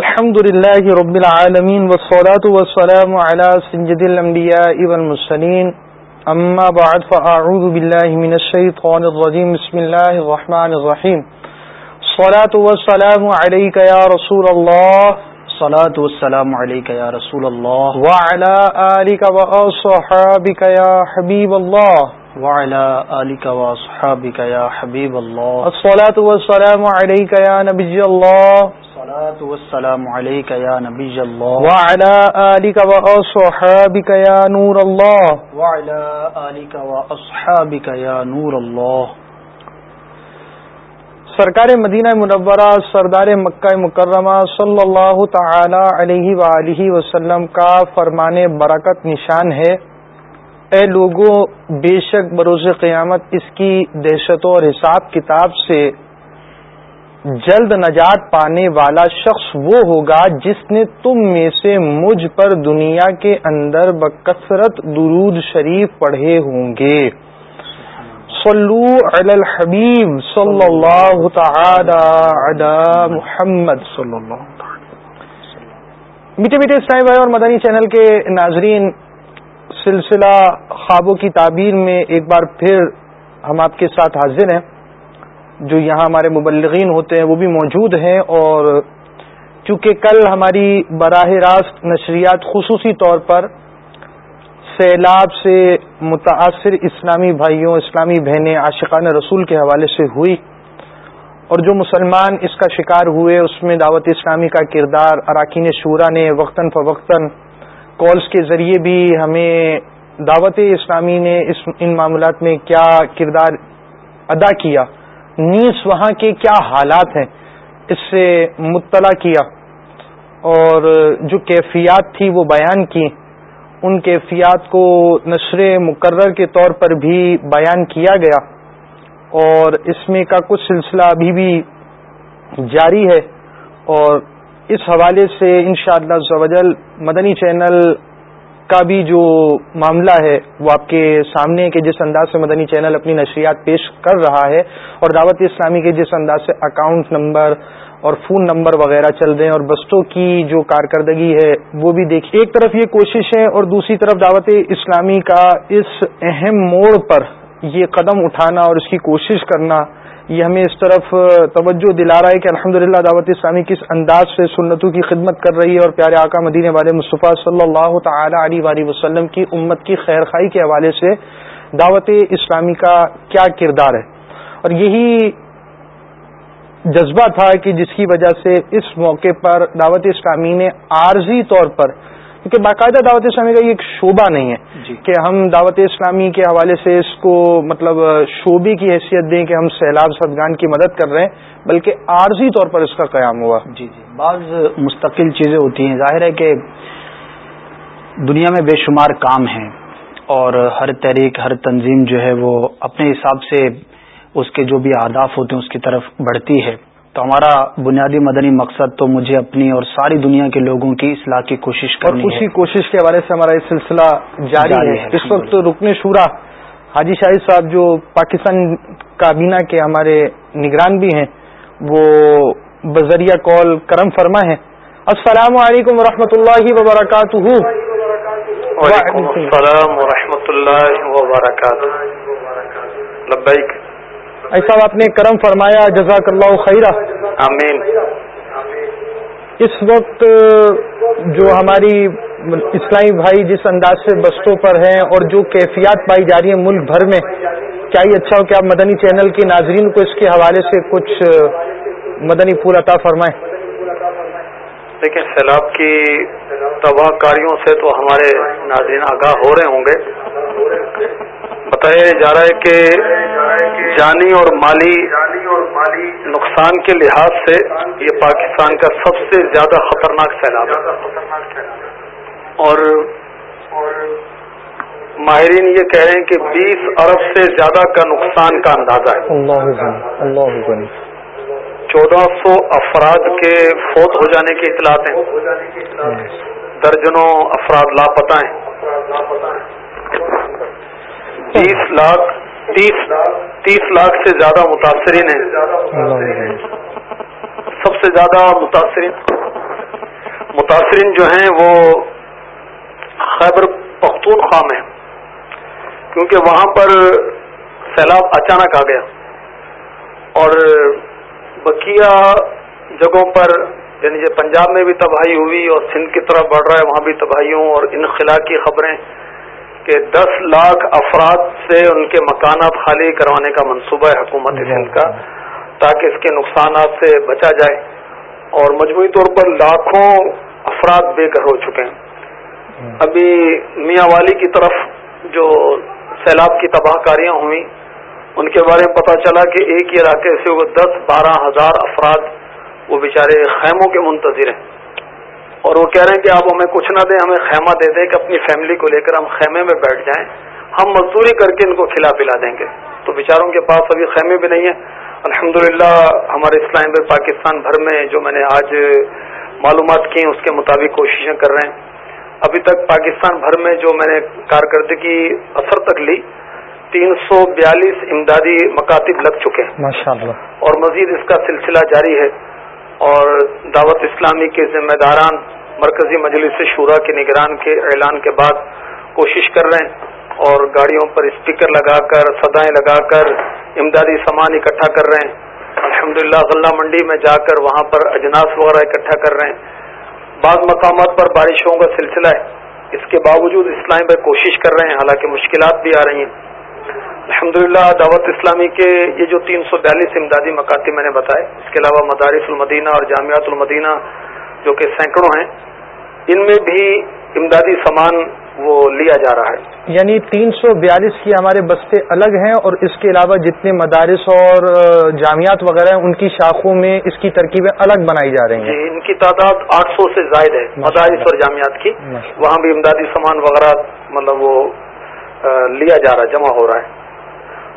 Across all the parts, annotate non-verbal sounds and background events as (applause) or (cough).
الحمد لله رب العالمين والصلاة والسلام على سنجد الأنبياء والمسلين أما بعد، فأعوذ بالله من الشيطان الرجيم. بسم الله الرحمن الرحيم. الصلاة والسلام عليك يا رسول الله. الصلاة والسلام عليك يا رسول الله. وعلى آلك وأصحابك يا حبيب الله. وعلى آلك وأصحابك يا حبيب الله. الصلاة والسلام عليك يا نبي الله. والسلام عليك يا نبي الله. وعلى آلك وأصحابك يا نور الله. وعلى آلك وأصحابك يا نور الله. سرکار مدینہ منورہ سردار مکہ مکرمہ صلی اللہ تعالی علیہ وآلہ وسلم کا فرمان برکت نشان ہے۔ اے لوگوں بے شک بروز قیامت اس کی دہشتوں اور حساب کتاب سے جلد نجات پانے والا شخص وہ ہوگا جس نے تم میں سے مجھ پر دنیا کے اندر بکثرت درود شریف پڑھے ہوں گے۔ صلو علی الحبیب صلی اللہ تعالی علی محمد۔ صلی اللہ میٹھے میٹھے اسلائی بھائی اور مدنی چینل کے ناظرین، سلسلہ خوابوں کی تعبیر میں ایک بار پھر ہم آپ کے ساتھ حاضر ہیں۔ جو یہاں ہمارے مبلغین ہوتے ہیں وہ بھی موجود ہیں اور چونکہ کل ہماری براہ راست نشریات خصوصی طور پر سیلاب سے متاثر اسلامی بھائیوں، اسلامی بہنیں، عاشقان رسول کے حوالے سے ہوئی اور جو مسلمان اس کا شکار ہوئے، اس میں دعوت اسلامی کا کردار، اراکین شورا نے وقتاً فوقتاً کالز کے ذریعے بھی ہمیں دعوت اسلامی نے اس ان معاملات میں کیا کردار ادا کیا۔ نیس وہاں کے کیا حالات ہیں؟ اس سے مطلع کیا۔ اور جو کیفیات تھی وہ بیان کی ان کیفیات کو نشر مقرر کے طور پر بھی بیان کیا گیا۔ اور اس میں کا کچھ سلسلہ ابھی بھی جاری ہے۔ اور اس حوالے سے انشاءاللہ شاء اللہ مدنی چینل کا بھی جو معاملہ ہے وہ آپ کے سامنے کے جس انداز سے مدنی چینل اپنی نشریات پیش کر رہا ہے اور دعوت اسلامی کے جس انداز سے اکاؤنٹ نمبر اور فون نمبر وغیرہ چل رہے ہیں اور بستوں کی جو کارکردگی ہے وہ بھی دیکھیے ایک طرف یہ کوشش ہے اور دوسری طرف دعوت اسلامی کا اس اہم موڑ پر یہ قدم اٹھانا اور اس کی کوشش کرنا یہ ہمیں اس طرف توجہ دلا رہا ہے کہ الحمد دعوت اسلامی کس انداز سے سنتوں کی خدمت کر رہی ہے اور پیارے آقا مدینہ والے مصطفیٰ صلی اللہ تعالی علیہ وسلم کی امت کی خیر خائی کے حوالے سے دعوت اسلامی کا کیا کردار ہے؟ اور یہی جذبہ تھا کہ جس کی وجہ سے اس موقع پر دعوت اسلامی نے عارضی طور پر کیونکہ باقاعدہ دعوت اسلامی کا یہ ایک شعبہ نہیں ہے جی۔ کہ ہم دعوت اسلامی کے حوالے سے اس کو مطلب شعبے کی حیثیت دیں کہ ہم سیلاب سدگان کی مدد کر رہے ہیں بلکہ عارضی طور پر اس کا قیام ہوا۔ جی جی۔ بعض مستقل چیزیں ہوتی ہیں۔ ظاہر ہے کہ دنیا میں بے شمار کام ہیں اور ہر تحریک ہر تنظیم جو ہے وہ اپنے حساب سے اس کے جو بھی اہداف ہوتے ہیں اس کی طرف بڑھتی ہے۔ تو ہمارا بنیادی مدنی مقصد تو مجھے اپنی اور ساری دنیا کے لوگوں کی اصلاح کی کوشش کرنی اور اسی کوشش کے حوالے سے ہمارا یہ سلسلہ جاری ہے۔ اس وقت رکن شورا حاجی شاہد صاحب جو پاکستان کابینہ کے ہمارے نگران بھی ہیں وہ بذریعہ کال کرم فرما ہے السلام علیکم ورحمۃ اللہ وبرکاتہ۔ وعلیکم السلام ورحمۃ اللہ وبرکاتہ۔ لبیک۔ ایسا آپ نے کرم فرمایا جزاک اللہ خیرہ۔ آمین۔ اس وقت جو ہماری اسلامی بھائی جس انداز سے بستوں پر ہیں اور جو کیفیات پائی جا رہی ہیں ملک بھر میں کیا ہی اچھا ہو کہ آپ مدنی چینل کے ناظرین کو اس کے حوالے سے کچھ مدنی پور عطا فرمائیں؟ لیکن سیلاب کی تباہ کاریوں سے تو ہمارے ناظرین آگاہ ہو رہے ہوں گے۔ بتایا جا رہا ہے کہ جانی اور مالی نقصان کے لحاظ سے یہ پاکستان کا سب سے زیادہ خطرناک سیلاب ہے۔ اور ماہرین یہ کہہ رہے ہیں کہ بیس ارب سے زیادہ کا نقصان کا اندازہ ہے۔ چودہ سو افراد کے فوت ہو جانے کی اطلاعات ہیں۔ درجنوں افراد لاپتہ ہیں۔ تیس لاکھ، تیس تیس لاکھ سے زیادہ متاثرین ہیں۔ سب سے زیادہ متاثرین۔ متاثرین جو ہیں وہ خیبر پختونخوا میں کیونکہ وہاں پر سیلاب اچانک آ گیا۔ اور بقیہ جگہوں پر یعنی پنجاب میں بھی تباہی ہوئی اور سندھ کی طرف بڑھ رہا ہے، وہاں بھی تباہیوں اور انخلا کی خبریں کہ دس لاکھ افراد سے ان کے مکانات خالی کروانے کا منصوبہ ہے حکومت سندھ کا تاکہ اس کے نقصانات سے بچا جائے اور مجموعی طور پر لاکھوں افراد بے گھر ہو چکے ہیں۔ ابھی میاں والی کی طرف جو سیلاب کی تباہ کاریاں ہوئیں ان کے بارے میں پتہ چلا کہ ایک ہی علاقے سے وہ دس بارہ ہزار افراد وہ بیچارے خیموں کے منتظر ہیں۔ اور وہ کہہ رہے ہیں کہ آپ ہمیں کچھ نہ دیں ہمیں خیمہ دے دیں کہ اپنی فیملی کو لے کر ہم خیمے میں بیٹھ جائیں۔ ہم مزدوری کر کے ان کو کھلا پلا دیں گے۔ تو بیچاروں کے پاس ابھی خیمے بھی نہیں ہیں۔ الحمد ہمارے اسلام پاکستان بھر میں جو میں نے آج معلومات کی اس کے مطابق کوششیں کر رہے ہیں۔ ابھی تک پاکستان بھر میں جو میں نے کارکردگی اثر تک لی تین سو بیالیس امدادی مکاتب لگ چکے ہیں۔ اور مزید اس کا سلسلہ جاری ہے۔ اور دعوت اسلامی کے ذمہ داران مرکزی مجلس شورا کے نگران کے اعلان کے بعد کوشش کر رہے ہیں اور گاڑیوں پر اسپیکر لگا کر، سدائیں لگا کر امدادی سامان اکٹھا کر رہے ہیں۔ الحمد للہ غلہ منڈی میں جا کر وہاں پر اجناس وغیرہ اکٹھا کر رہے ہیں۔ بعض مقامات پر بارشوں کا سلسلہ ہے۔ اس کے باوجود اسلام میں کوشش کر رہے ہیں، حالانکہ مشکلات بھی آ رہی ہیں۔ الحمد دعوت اسلامی کے یہ جو تین سو بیالیس امدادی مکاتی میں نے بتائے اس کے علاوہ مدارس المدینہ اور جامعات المدینہ جو کہ سینکڑوں ہیں ان میں بھی امدادی سامان وہ لیا جا رہا ہے۔ یعنی تین سو بیالیس کی ہمارے بستے الگ ہیں اور اس کے علاوہ جتنے مدارس اور جامعات وغیرہ ہیں ان کی شاخوں میں اس کی ترکیبیں الگ بنائی جا رہی ہیں۔ جی ان کی تعداد آٹھ سو سے زائد ہے مدارس اور جامعات کی۔ وہاں بھی امدادی سامان وغیرہ مطلب وہ لیا جا رہا ہے جمع ہو رہا ہے۔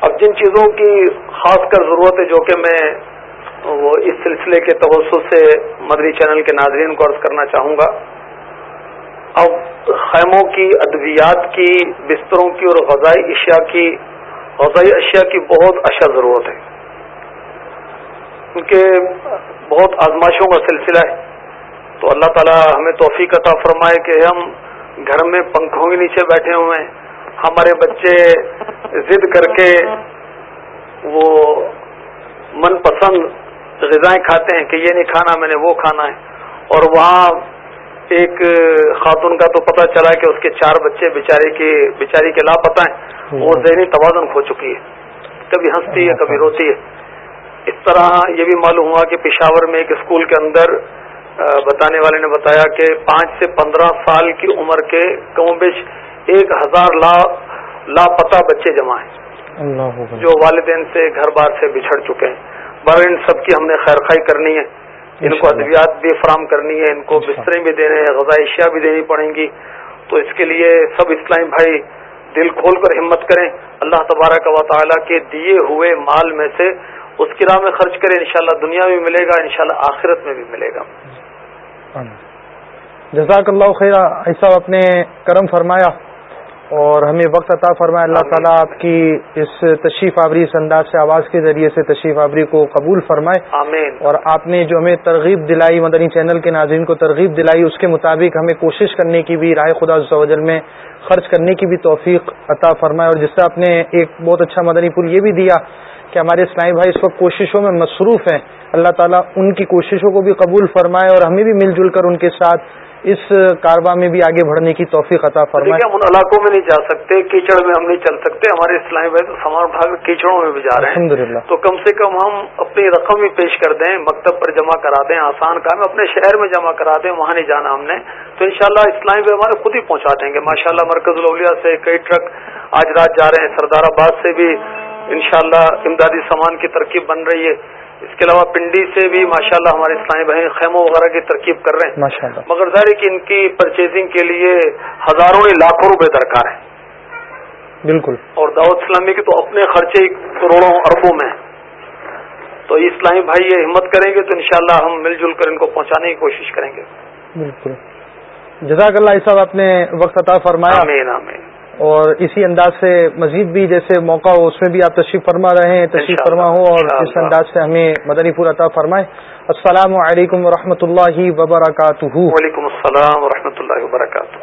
اب جن چیزوں کی خاص کر ضرورت ہے جو کہ میں وہ اس سلسلے کے توسط سے مدری چینل کے ناظرین کو عرض کرنا چاہوں گا۔ اب خیموں کی، ادویات کی، بستروں کی اور غذائی اشیاء کی، غذائی اشیاء کی بہت اشد ضرورت ہے۔ کیونکہ بہت آزمائشوں کا سلسلہ ہے۔ تو اللہ تعالی ہمیں توفیق عطا فرمائے کہ ہم گھر میں پنکھوں کے نیچے بیٹھے ہوئے ہیں۔ ہمارے بچے ضد کر کے وہ من پسند غذائیں کھاتے ہیں کہ یہ نہیں کھانا میں نے وہ کھانا ہے۔ اور وہاں ایک خاتون کا تو پتہ چلا کہ اس کے چار بچے بیچاری کے بیچاری کے لاپتہ ہیں۔ وہ ذہنی توازن کھو چکی ہے۔ کبھی ہنستی ہے کبھی روتی ہے۔ اس طرح یہ بھی معلوم ہوا کہ پشاور میں ایک اسکول کے اندر بتانے والے نے بتایا کہ پانچ سے پندرہ سال کی عمر کے کم بیش ایک ہزار لا لاپتہ بچے جمع ہیں۔ جو والدین سے گھر بار سے بچھڑ چکے ہیں۔ بر ان سب کی ہم نے خیر خائی کرنی ہے۔ ان کو ادویات بھی فراہم کرنی ہے ان کو بستریں بھی دینے ہیں غذائی اشیاء بھی دینی پڑیں گی۔ تو اس کے لیے سب اسلامی بھائی دل کھول کر ہمت کریں۔ اللہ تبارک و تعالیٰ کے دیے ہوئے مال میں سے اس کی راہ میں خرچ کریں۔ انشاءاللہ دنیا میں ملے گا انشاءاللہ آخرت میں بھی ملے گا۔ جزاک اللہ خیر ایسا اپنے کرم فرمایا۔ اور ہمیں وقت عطا فرمائے اللہ تعالیٰ آپ کی اس تشریف آوری اس انداز سے آواز کے ذریعے سے تشریف آوری کو قبول فرمائے آمین. اور آپ نے جو ہمیں ترغیب دلائی مدنی چینل کے ناظرین کو ترغیب دلائی اس کے مطابق ہمیں کوشش کرنے کی بھی رائے خدا زوجل میں خرچ کرنے کی بھی توفیق عطا فرمائے اور جس سے آپ نے ایک بہت اچھا مدنی پل یہ بھی دیا کہ ہمارے اسلامی بھائی اس وقت کوششوں میں مصروف ہیں اللہ تعالیٰ ان کی کوششوں کو بھی قبول فرمائے اور ہمیں بھی مل جل کر ان کے ساتھ اس کارواں میں بھی آگے بڑھنے کی توفیق عطا فرمائے۔ ہم ان علاقوں میں نہیں جا سکتے کیچڑ میں ہم نہیں چل سکتے ہمارے اسلامی بھائی سامان اٹھا کر کیچڑوں میں بھی جا رہے ہیں۔ تو کم سے کم ہم اپنی رقم بھی پیش کر دیں مکتب پر جمع کرا دیں آسان کام اپنے شہر میں جمع کرا دیں وہاں نہیں جانا ہم نے۔ تو انشاءاللہ اسلامی بھائی ہمارے خود ہی پہنچا دیں گے۔ ماشاء اللہ مرکز الاولیاء سے کئی ٹرک آج رات جا رہے ہیں سردار آباد سے بھی انشاءاللہ امدادی سامان کی ترکیب بن رہی ہے۔ اس کے علاوہ پنڈی سے بھی ماشاءاللہ ہمارے اسلامی بہن خیموں وغیرہ کی ترکیب کر رہے ہیں۔ مگر ظاہر کہ ان کی پرچیزنگ کے لیے ہزاروں لاکھوں روپے درکار ہیں۔ بالکل۔ اور دعوت اسلامی کے تو اپنے خرچے کروڑوں اربوں میں تو اسلامی بھائی یہ ہمت کریں گے تو انشاءاللہ ہم مل جل کر ان کو پہنچانے کی کوشش کریں گے۔ بالکل۔ جزاک اللہ صاحب آپ نے وقت عطا فرمایا۔ آمین آمین۔ اور اسی انداز سے مزید بھی جیسے موقع ہو اس میں بھی آپ تشریف فرما رہے ہیں تشریف فرما ہو اور اس انداز سے ہمیں مدنی پور عطا فرمائے۔ السلام علیکم و اللہ وبرکاتہ۔ وعلیکم السلام و اللہ وبرکاتہ۔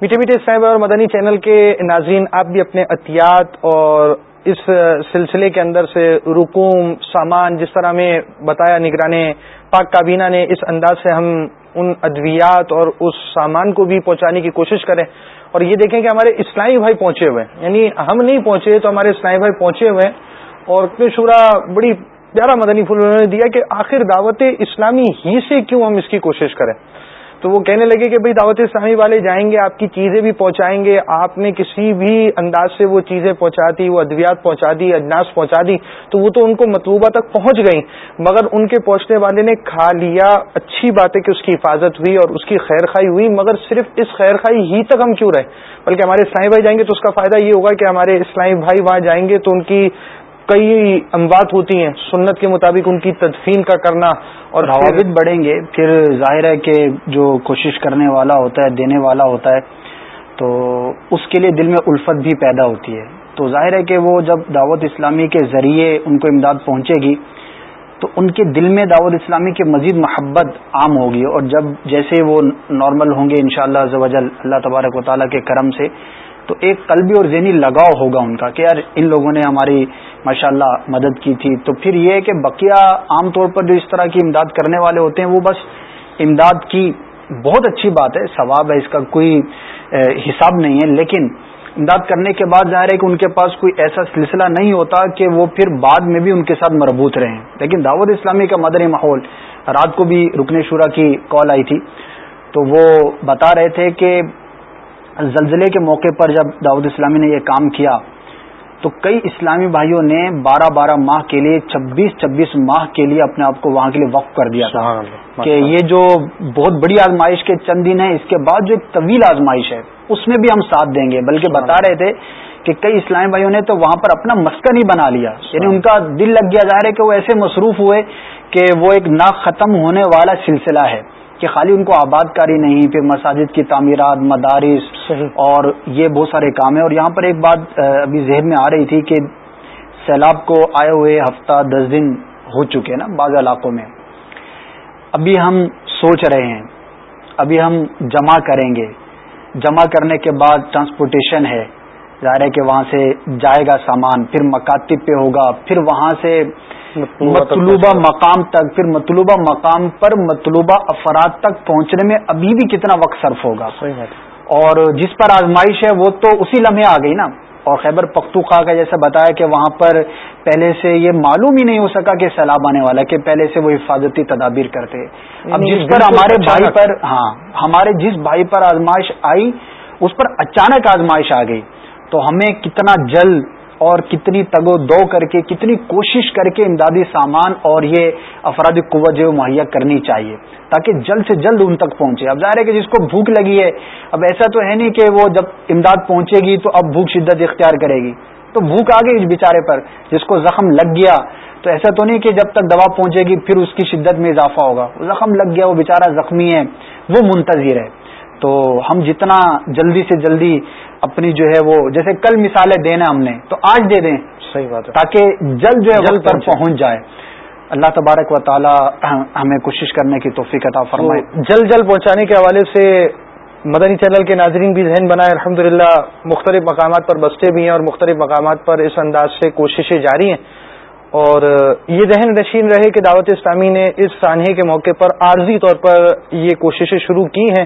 میٹھے میٹھے صاحب اور مدنی چینل کے ناظرین آپ بھی اپنے احتیاط اور اس سلسلے کے اندر سے رکوم سامان جس طرح ہمیں بتایا نگران پاک کابینہ نے اس انداز سے ہم ان ادویات اور اس سامان کو بھی پہنچانے کی کوشش کریں۔ اور یہ دیکھیں کہ ہمارے اسلامی بھائی پہنچے ہوئے ہیں۔ یعنی ہم نہیں پہنچے تو ہمارے اسلامی بھائی پہنچے ہوئے ہیں۔ اور شورا بڑی پیارا مدنی پھول انہوں نے دیا کہ آخر دعوت اسلامی ہی سے کیوں ہم اس کی کوشش کریں؟ تو وہ کہنے لگے کہ بھائی دعوت اسلامی والے جائیں گے، آپ کی چیزیں بھی پہنچائیں گے، آپ نے کسی بھی انداز سے وہ چیزیں پہنچا دی، وہ ادویات پہنچا دی اجناس پہنچا دی، تو وہ تو ان کو مطلوبہ تک پہنچ گئیں۔ مگر ان کے پہنچنے والے نے کھا لیا، اچھی بات ہے کہ اس کی حفاظت ہوئی اور اس کی خیر خائی ہوئی، مگر صرف اس خیر خائی ہی تک ہم کیوں رہے؟ بلکہ ہمارے اسلامی بھائی جائیں گے تو اس کا فائدہ یہ ہوگا کہ ہمارے اسلامی بھائی وہاں جائیں گے تو ان کی کئی اموات ہوتی ہیں سنت کے مطابق ان کی تدفین کا کرنا اور روابط بڑھیں گے۔ پھر ظاہر ہے کہ جو کوشش کرنے والا ہوتا ہے دینے والا ہوتا ہے تو اس کے لیے دل میں الفت بھی پیدا ہوتی ہے۔ تو ظاہر ہے کہ وہ جب دعوت اسلامی کے ذریعے ان کو امداد پہنچے گی تو ان کے دل میں دعوت اسلامی کی مزید محبت عام ہوگی۔ اور جب جیسے وہ نارمل ہوں گے انشاءاللہ شاء اللہ اللہ تبارک و تعالیٰ کے کرم سے تو ایک قلبی اور ذہنی لگاؤ ہوگا ان کا کہ یار ان لوگوں نے ہماری ماشاء اللہ مدد کی تھی۔ تو پھر یہ ہے کہ بقیہ عام طور پر جو اس طرح کی امداد کرنے والے ہوتے ہیں، وہ بس امداد کی بہت اچھی بات ہے، ثواب ہے، اس کا کوئی حساب نہیں ہے۔ لیکن امداد کرنے کے بعد ظاہر ہے کہ ان کے پاس کوئی ایسا سلسلہ نہیں ہوتا کہ وہ پھر بعد میں بھی ان کے ساتھ مربوط رہیں۔ لیکن دعوت اسلامی کا مدنی ماحول، رات کو بھی رکن شورا کی کال آئی تھی۔ تو وہ بتا رہے تھے کہ زلزلے کے موقع پر جب داود اسلامی نے یہ کام کیا تو کئی اسلامی بھائیوں نے بارہ بارہ ماہ کے لیے چھبیس چھبیس ماہ کے لیے اپنے آپ کو وہاں کے لیے وقف کر دیا تھا۔ کہ یہ جو بہت بڑی آزمائش کے چند دن ہیں اس کے بعد جو ایک طویل آزمائش ہے اس میں بھی ہم ساتھ دیں گے۔ بلکہ بتا رہے تھے کہ کئی اسلامی بھائیوں نے تو وہاں پر اپنا مسکن ہی بنا لیا۔ یعنی ان کا دل لگ گیا ظاہر ہے کہ وہ ایسے مصروف ہوئے کہ وہ ایک نہ ختم ہونے والا سلسلہ ہے۔ کہ خالی ان کو آباد کاری نہیں پھر مساجد کی تعمیرات مدارس اور یہ بہت سارے کام ہیں۔ اور یہاں پر ایک بات ابھی ذہن میں آ رہی تھی کہ سیلاب کو آئے ہوئے ہفتہ دس دن ہو چکے نا بعض علاقوں میں۔ ابھی ہم سوچ رہے ہیں ابھی ہم جمع کریں گے۔ جمع کرنے کے بعد ٹرانسپورٹیشن ہے ظاہر ہے کہ وہاں سے جائے گا سامان پھر مکاتب پہ ہوگا پھر وہاں سے مطلوبہ مقام تک پھر مطلوبہ مقام پر مطلوبہ افراد تک پہنچنے میں ابھی بھی کتنا وقت صرف ہوگا؟ اور جس پر آزمائش ہے وہ تو اسی لمحے آ گئی نا۔ اور خیبر پختوخوا کا جیسا بتایا کہ وہاں پر پہلے سے یہ معلوم ہی نہیں ہو سکا کہ سیلاب آنے والا کہ پہلے سے وہ حفاظتی تدابیر کرتے۔ اب جس پر ہمارے بھائی پر ہاں ہمارے جس بھائی پر آزمائش آئی اس پر اچانک آزمائش آ گئی۔ تو ہمیں کتنا جلد اور کتنی تگو دو کر کے، کتنی کوشش کر کے امدادی سامان اور یہ افرادی قوت جو مہیا کرنی چاہیے، تاکہ جلد سے جلد ان تک پہنچے۔ اب ظاہر ہے کہ جس کو بھوک لگی ہے، اب ایسا تو ہے نہیں کہ وہ جب امداد پہنچے گی تو اب بھوک شدت اختیار کرے گی۔ تو بھوک آ گئی اس بیچارے پر، جس کو زخم لگ گیا۔ تو ایسا تو نہیں کہ جب تک دوا پہنچے گی، پھر اس کی شدت میں اضافہ ہوگا۔ زخم لگ گیا، وہ بیچارہ زخمی ہے، وہ منتظر ہے۔ تو ہم جتنا جلدی سے جلدی اپنی جو ہے وہ جیسے کل مثالیں دینا ہم نے تو آج دے دیں صحیح بات ہے۔ تاکہ جلد جو ہے جلد پر پہنچ جائے۔ اللہ تبارک و تعالی ہمیں کوشش کرنے کی توفیق عطا فرمائے۔ جلد جلد پہنچانے کے حوالے سے مدنی چینل کے ناظرین بھی ذہن بنائے الحمد مختلف مقامات پر بستے بھی ہیں اور مختلف مقامات پر اس انداز سے کوششیں جاری ہیں۔ اور یہ ذہن نشین رہے کہ دعوت اسلامی نے اس سانحے کے موقع پر عارضی طور پر یہ کوششیں شروع کی ہیں۔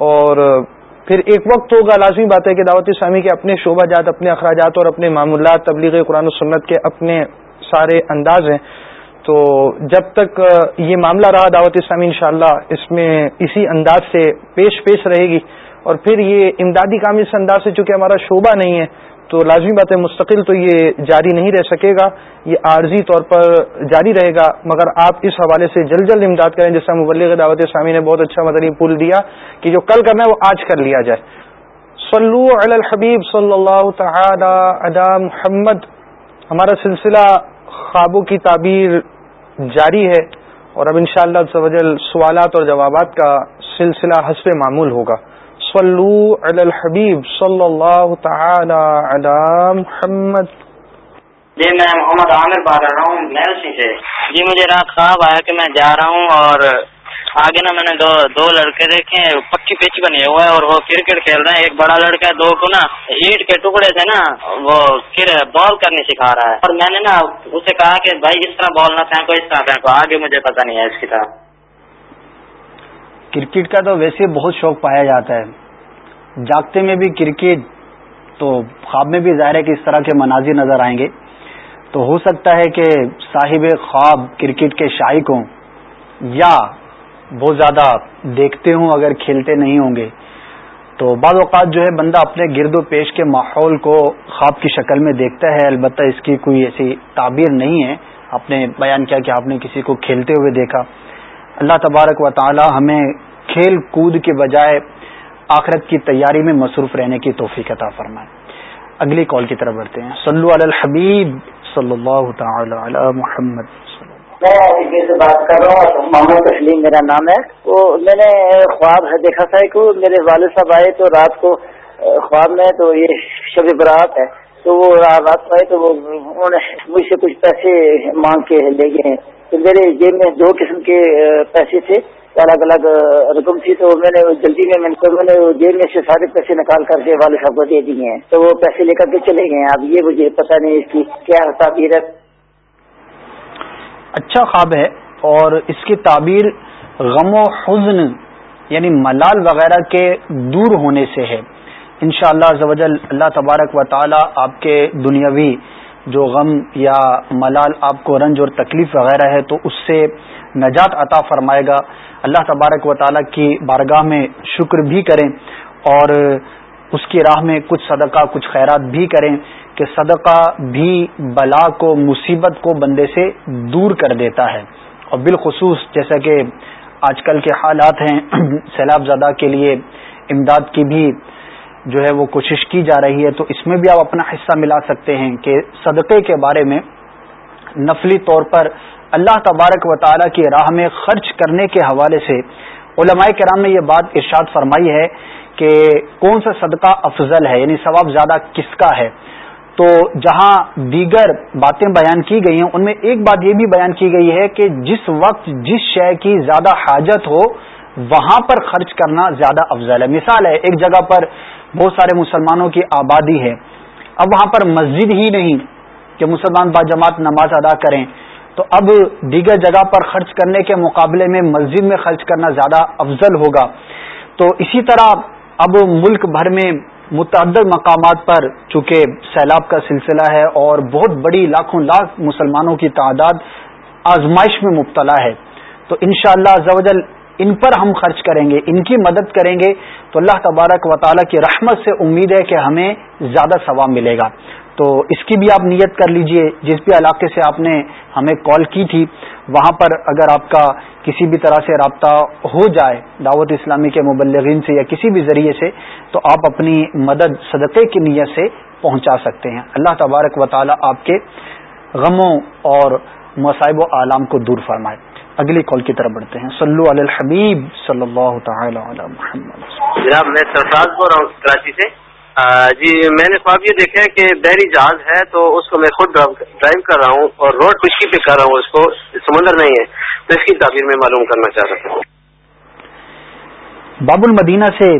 اور پھر ایک وقت ہوگا، لازمی بات ہے کہ دعوت اسلامی کے اپنے شعبہ جات، اپنے اخراجات اور اپنے معمولات، تبلیغ قرآن و سنت کے اپنے سارے انداز ہیں۔ تو جب تک یہ معاملہ رہا دعوت اسلامی، انشاءاللہ اس میں اسی انداز سے پیش پیش رہے گی۔ اور پھر یہ امدادی کام اس انداز سے، چونکہ ہمارا شعبہ نہیں ہے تو لازمی بات ہے، مستقل تو یہ جاری نہیں رہ سکے گا، یہ عارضی طور پر جاری رہے گا، مگر آپ اس حوالے سے جلد جلد امداد کریں، جیسا مبلغ دعوت اسلامی نے بہت اچھا مطلب مدنی پل دیا کہ جو کل کرنا ہے وہ آج کر لیا جائے۔ صلو علی الحبیب صلی اللہ تعالی علی محمد۔ ہمارا سلسلہ خوابوں کی تعبیر جاری ہے اور اب انشاءاللہ شاء اللہ سوالات اور جوابات کا سلسلہ حسب معمول ہوگا۔ صلو علی الحبیب صلی اللہ تعالی علی محمد. جی میں محمد عامر بات کر رہا ہوں میل سے۔ جی مجھے رات خواب آیا کہ میں جا رہا ہوں اور آگے نا میں نے دو دو لڑکے دیکھے پکی پچ بنے ہوئے اور وہ کرکٹ کھیل رہے ہیں۔ ایک بڑا لڑکا دو کو نا اینٹ کے ٹکڑے سے نا وہ بال کرنے سکھا رہا ہے۔ اور میں نے نا اسے کہا کہ بھائی اس طرح بال نہ پھینکو اس طرح پھینکو آگے مجھے پتا نہیں ہے اس کی طرح۔ کرکٹ کا تو ویسے بہت شوق پایا جاتا ہے۔ جاگتے میں بھی کرکٹ تو خواب میں بھی ظاہر ہے کہ اس طرح کے مناظر نظر آئیں گے۔ تو ہو سکتا ہے کہ صاحب خواب کرکٹ کے شائق ہوں یا بہت زیادہ دیکھتے ہوں اگر کھیلتے نہیں ہوں گے۔ تو بعض اوقات جو ہے بندہ اپنے گرد و پیش کے ماحول کو خواب کی شکل میں دیکھتا ہے، البتہ اس کی کوئی ایسی تعبیر نہیں ہے۔ آپ نے بیان کیا کہ آپ نے کسی کو کھیلتے ہوئے دیکھا۔ اللہ تبارک و تعالی ہمیں کھیل کود کے بجائے آخرت کی تیاری میں مصروف رہنے کی توفیق عطا فرمائے۔ اگلی کال کی طرف بڑھتے ہیں۔ صلو علی الحبیب صلی اللہ تعالی علی محمد۔ میں سے بات کر رہا ہوں محمد تسلیم، میرا نام ہے۔ وہ میں نے خواب دیکھا تھا کہ میرے والد صاحب آئے تو رات کو خواب میں تو یہ شب برات ہے۔ تو وہ رات کو آئے تو وہ، انہوں نے مجھ سے کچھ پیسے مانگ کے لے گئے ہیں۔ تو میرے جیب میں دو قسم کے پیسے تھے۔ الگ الگ رقم تھی تو میں نے جلدی میں میں نے جیب میں سے سارے پیسے نکال کر کے والد صاحب کو دے دیے ہیں۔ تو وہ پیسے لے کر کے چلے گئے ہیں۔ اب یہ مجھے پتہ نہیں اس کی کیا تعبیر ہے۔ اچھا خواب ہے۔ اور اس کی تعبیر غم و حزن یعنی ملال وغیرہ کے دور ہونے سے ہے۔ ان شاء اللہ اللہ تبارک و تعالی آپ کے دنیاوی جو غم یا ملال آپ کو رنج اور تکلیف وغیرہ ہے تو اس سے نجات عطا فرمائے گا۔ اللہ تبارک و تعالی کی بارگاہ میں شکر بھی کریں اور اس کی راہ میں کچھ صدقہ، کچھ خیرات بھی کریں کہ صدقہ بھی بلا کو، مصیبت کو بندے سے دور کر دیتا ہے۔ اور بالخصوص جیسا کہ آج کل کے حالات ہیں، (clears throat) سیلاب زدہ کے لیے امداد کی بھی جو ہے وہ کوشش کی جا رہی ہے۔ تو اس میں بھی آپ اپنا حصہ ملا سکتے ہیں کہ صدقے کے بارے میں نفلی طور پر اللہ تبارک و تعالی کی راہ میں خرچ کرنے کے حوالے سے علماء کرام نے یہ بات ارشاد فرمائی ہے کہ کون سا صدقہ افضل ہے؟ یعنی ثواب زیادہ کس کا ہے؟ تو جہاں دیگر باتیں بیان کی گئی ہیں، ان میں ایک بات یہ بھی بیان کی گئی ہے کہ جس وقت جس شے کی زیادہ حاجت ہو، وہاں پر خرچ کرنا زیادہ افضل ہے۔ مثال ہے، ایک جگہ پر بہت سارے مسلمانوں کی آبادی ہے۔ اب وہاں پر مسجد ہی نہیں کہ مسلمان با جماعت نماز ادا کریں۔ تو اب دیگر جگہ پر خرچ کرنے کے مقابلے میں مسجد میں خرچ کرنا زیادہ افضل ہوگا۔ تو اسی طرح اب ملک بھر میں متعدد مقامات پر چونکہ سیلاب کا سلسلہ ہے اور بہت بڑی لاکھوں لاکھ مسلمانوں کی تعداد آزمائش میں مبتلا ہے۔ تو انشاءاللہ شاء اللہ ان پر ہم خرچ کریں گے، ان کی مدد کریں گے۔ تو اللہ تبارک و تعالیٰ کی رحمت سے امید ہے کہ ہمیں زیادہ ثواب ملے گا۔ تو اس کی بھی آپ نیت کر لیجیے۔ جس بھی علاقے سے آپ نے ہمیں کال کی تھی، وہاں پر اگر آپ کا کسی بھی طرح سے رابطہ ہو جائے دعوت اسلامی کے مبلغین سے یا کسی بھی ذریعے سے، تو آپ اپنی مدد، صدقے کی نیت سے پہنچا سکتے ہیں۔ اللہ تبارک و تعالی آپ کے غموں اور مصائب و اعلام کو دور فرمائے۔ اگلی کال کی طرف بڑھتے ہیں۔ صلو علی الحبیب صلی اللہ تعالی علی محمد۔ جناب، میں سرفراز بول رہا ہوں کراچی سے۔ جی میں نے خواب یہ دیکھا ہے کہ بحری جہاز ہے تو اس کو میں خود ڈرائیو کر رہا ہوں اور روڈ خشکی پہ کر رہا ہوں، اس کو سمندر نہیں ہے۔ تو اس کی تعبیر میں معلوم کرنا چاہ رہا ہوں۔ باب المدینہ سے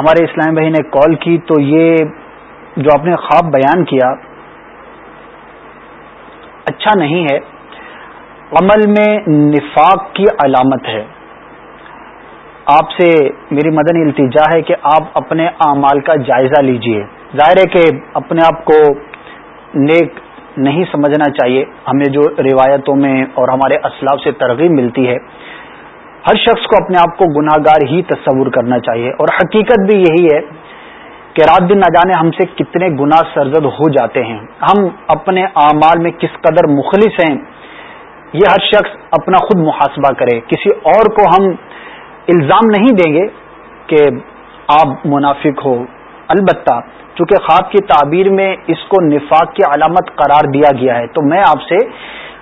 ہمارے اسلام بھائی نے کال کی تو یہ جو آپ نے خواب بیان کیا اچھا نہیں ہے۔ عمل میں نفاق کی علامت ہے۔ آپ سے میری مدن التجا ہے کہ آپ اپنے اعمال کا جائزہ لیجیے۔ ظاہر ہے کہ اپنے آپ کو نیک نہیں سمجھنا چاہیے۔ ہمیں جو روایتوں میں اور ہمارے اسلاف سے ترغیب ملتی ہے، ہر شخص کو اپنے آپ کو گناہ گار ہی تصور کرنا چاہیے۔ اور حقیقت بھی یہی ہے کہ رات دن نہ جانے ہم سے کتنے گناہ سرزد ہو جاتے ہیں۔ ہم اپنے اعمال میں کس قدر مخلص ہیں، یہ ہر شخص اپنا خود محاسبہ کرے۔ کسی اور کو ہم الزام نہیں دیں گے کہ آپ منافق ہو۔ البتہ چونکہ خواب کی تعبیر میں اس کو نفاق کی علامت قرار دیا گیا ہے، تو میں آپ سے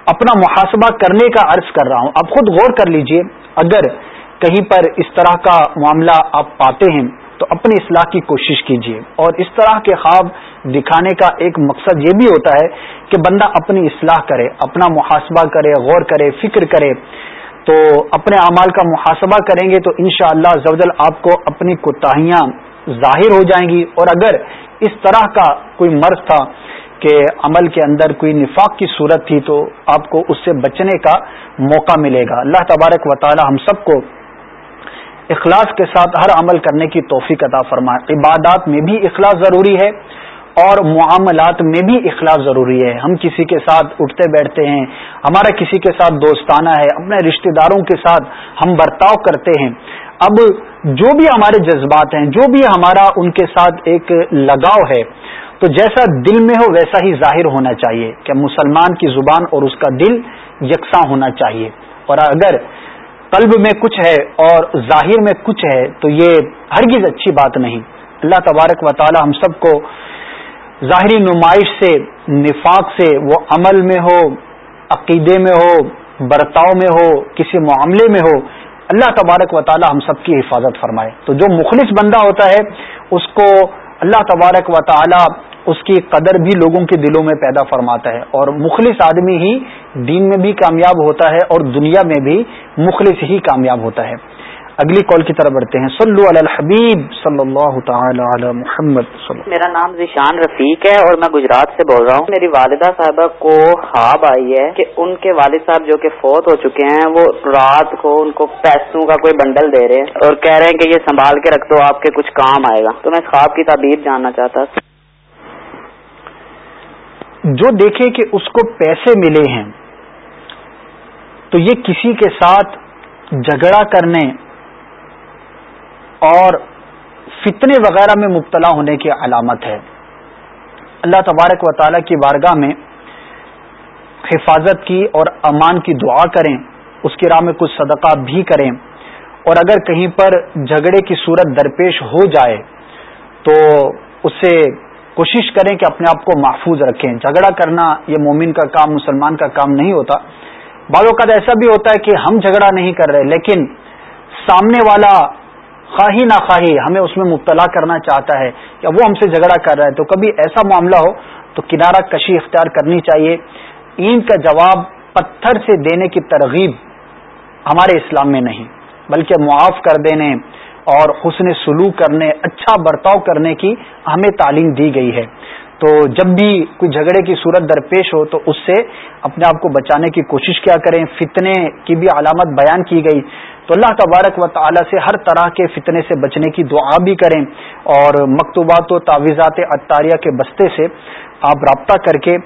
اپنا محاسبہ کرنے کا عرض کر رہا ہوں۔ آپ خود غور کر لیجیے، اگر کہیں پر اس طرح کا معاملہ آپ پاتے ہیں، تو اپنی اصلاح کی کوشش کیجیے اور اس طرح کے خواب دکھانے کا ایک مقصد یہ بھی ہوتا ہے کہ بندہ اپنی اصلاح کرے، اپنا محاسبہ کرے، غور کرے، فکر کرے۔ تو اپنے اعمال کا محاسبہ کریں گے تو انشاءاللہ شاء اللہ آپ کو اپنی کوتاہیاں ظاہر ہو جائیں گی اور اگر اس طرح کا کوئی مرض تھا کہ عمل کے اندر کوئی نفاق کی صورت تھی تو آپ کو اس سے بچنے کا موقع ملے گا۔ اللہ تبارک و تعالی ہم سب کو اخلاص کے ساتھ ہر عمل کرنے کی توفیق عطا فرمائے۔ عبادات میں بھی اخلاص ضروری ہے۔ اور معاملات میں بھی اخلاص ضروری ہے۔ ہم کسی کے ساتھ اٹھتے بیٹھتے ہیں، ہمارا کسی کے ساتھ دوستانہ ہے، اپنے رشتہ داروں کے ساتھ ہم برتاؤ کرتے ہیں۔ اب جو بھی ہمارے جذبات ہیں، جو بھی ہمارا ان کے ساتھ ایک لگاؤ ہے، تو جیسا دل میں ہو ویسا ہی ظاہر ہونا چاہیے کہ مسلمان کی زبان اور اس کا دل یکساں ہونا چاہیے۔ اور اگر قلب میں کچھ ہے اور ظاہر میں کچھ ہے، تو یہ ہرگز اچھی بات نہیں۔ اللہ تبارک و تعالی ہم سب کو ظاہری نمائش سے، نفاق سے وہ عمل میں ہو، عقیدے میں ہو، برتاؤ میں ہو، کسی معاملے میں ہو، اللہ تبارک و تعالی ہم سب کی حفاظت فرمائے۔ تو جو مخلص بندہ ہوتا ہے، اس کو اللہ تبارک و تعالی اس کی قدر بھی لوگوں کے دلوں میں پیدا فرماتا ہے۔ اور مخلص آدمی ہی دین میں بھی کامیاب ہوتا ہے اور دنیا میں بھی مخلص ہی کامیاب ہوتا ہے۔ اگلی کال کی طرف بڑھتے ہیں۔ صلو علی الحبیب صلی اللہ تعالی علی محمد صلی میرا نام ذیشان رفیق ہے اور میں گجرات سے بول رہا ہوں۔ میری والدہ صاحبہ کو خواب آئی ہے کہ ان کے والد صاحب جو کہ فوت ہو چکے ہیں وہ رات کو ان کو پیسوں کا کوئی بنڈل دے رہے ہیں اور کہہ رہے ہیں کہ یہ سنبھال کے رکھ دو آپ کے کچھ کام آئے گا۔ تو میں اس خواب کی تعبیر جاننا چاہتا جو دیکھے کہ اس کو پیسے ملے ہیں تو یہ کسی کے ساتھ جھگڑا کرنے اور فتنے وغیرہ میں مبتلا ہونے کی علامت ہے۔ اللہ تبارک و تعالیٰ کی بارگاہ میں حفاظت کی اور امان کی دعا کریں، اس کی راہ میں کچھ صدقہ بھی کریں۔ اور اگر کہیں پر جھگڑے کی صورت درپیش ہو جائے، تو اس سے کوشش کریں کہ اپنے آپ کو محفوظ رکھیں۔ جھگڑا کرنا یہ مومن کا کام، مسلمان کا کام نہیں ہوتا۔ بعض اوقات ایسا بھی ہوتا ہے کہ ہم جھگڑا نہیں کر رہے، لیکن سامنے والا خواہی نہ خواہی، ہمیں اس میں مبتلا کرنا چاہتا ہے یا وہ ہم سے جھگڑا کر رہا ہے، تو کبھی ایسا معاملہ ہو تو کنارہ کشی اختیار کرنی چاہیے۔ این کا جواب پتھر سے دینے کی ترغیب ہمارے اسلام میں نہیں، بلکہ معاف کر دینے اور حسن سلوک کرنے اچھا برتاؤ کرنے کی ہمیں تعلیم دی گئی ہے۔ تو جب بھی کوئی جھگڑے کی صورت درپیش ہو تو اس سے اپنے آپ کو بچانے کی کوشش کیا کریں۔ فتنے کی بھی علامت بیان کی گئی۔ تو اللہ تبارک و تعالی سے ہر طرح کے فتنے سے بچنے کی دعا بھی کریں۔ اور مکتوبات و تعویذات اطاریہ کے بستے سے آپ رابطہ کر کے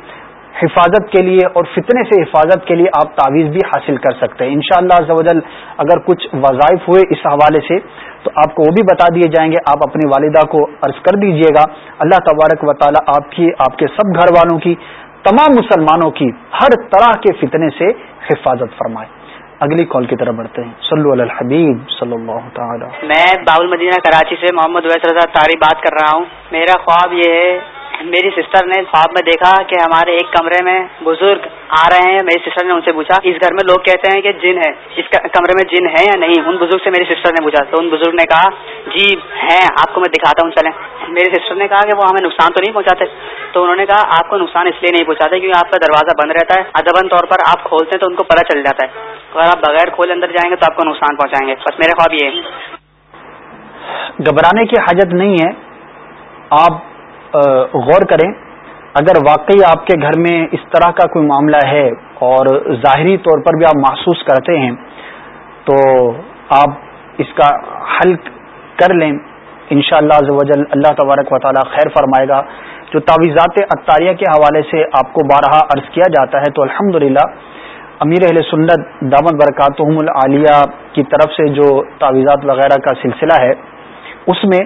حفاظت کے لیے اور فتنے سے حفاظت کے لیے آپ تعویذ بھی حاصل کر سکتے ہیں۔ انشاءاللہ شاء اللہ اگر کچھ وظائف ہوئے اس حوالے سے تو آپ کو وہ بھی بتا دیے جائیں گے۔ آپ اپنی والدہ کو عرض کر دیجیے گا۔ اللہ تبارک و تعالی آپ کی، آپ کے سب گھر والوں کی، تمام مسلمانوں کی ہر طرح کے فتنے سے حفاظت فرمائے۔ اگلی کال کی طرف بڑھتے ہیں۔ صلو علی الحبیب صلی اللہ تعالی۔ میں باول مدینہ کراچی سے محمد ویس رضا تاری بات کر رہا ہوں۔ میرا خواب یہ ہے میری سسٹر نے خواب میں دیکھا کہ ہمارے ایک کمرے میں بزرگ آ رہے ہیں۔ میری سسٹر نے ان سے پوچھا، اس گھر میں لوگ کہتے ہیں کہ جن ہے، اس کمرے میں جن ہے یا نہیں؟ ان بزرگ سے میری سسٹر نے پوچھا۔ تو ان بزرگ نے کہا جی ہیں، آپ کو میں دکھاتا ہوں، چلیں۔ میری سسٹر نے کہا کہ وہ ہمیں نقصان تو نہیں پہنچاتے۔ تو انہوں نے کہا، آپ کو نقصان اس لیے نہیں پہنچاتے کیونکہ آپ کا دروازہ بند رہتا ہے۔ ادبن طور پر آپ کھولتے ہیں تو ان کو پتہ چل جاتا ہے۔ اگر آپ بغیر کھول اندر جائیں گے تو آپ کو نقصان پہنچائیں گے۔ بس میرے خواب یہ گھبرانے کی حاجت نہیں ہے۔ آپ غور کریں، اگر واقعی آپ کے گھر میں اس طرح کا کوئی معاملہ ہے اور ظاہری طور پر بھی آپ محسوس کرتے ہیں، تو آپ اس کا حل کر لیں۔ ان شاء اللہ اللہ تبارک و تعالیٰ خیر فرمائے گا۔ جو تعویذات اطاریہ کے حوالے سے آپ کو بارہا عرض کیا جاتا ہے، تو الحمد امیر اہل سنت دامت برکاتہم العالیہ کی طرف سے جو تعویذات وغیرہ کا سلسلہ ہے، اس میں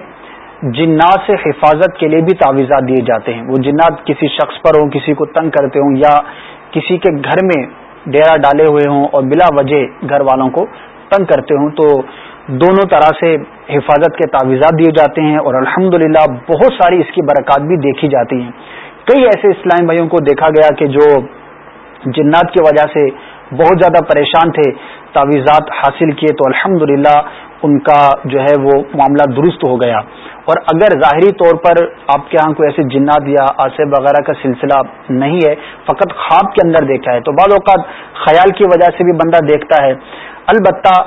جنات سے حفاظت کے لیے بھی تعویذات دیے جاتے ہیں۔ وہ جنات کسی شخص پر ہوں، کسی کو تنگ کرتے ہوں یا کسی کے گھر میں ڈیرا ڈالے ہوئے ہوں اور بلا وجہ گھر والوں کو تنگ کرتے ہوں، تو دونوں طرح سے حفاظت کے تعویذات دیے جاتے ہیں اور الحمد بہت ساری اس کی برکات بھی دیکھی جاتی ہیں۔ کئی ایسے اسلام بھائیوں کو دیکھا گیا کہ جو جنات کی وجہ سے بہت زیادہ پریشان تھے، تعویذات حاصل کیے تو الحمد ان کا جو ہے وہ معاملہ درست ہو گیا۔ اور اگر ظاہری طور پر آپ کے یہاں کوئی ایسے جنات یا آصف وغیرہ کا سلسلہ نہیں ہے، فقط خواب کے اندر دیکھا ہے، تو بعض اوقات خیال کی وجہ سے بھی بندہ دیکھتا ہے۔ البتہ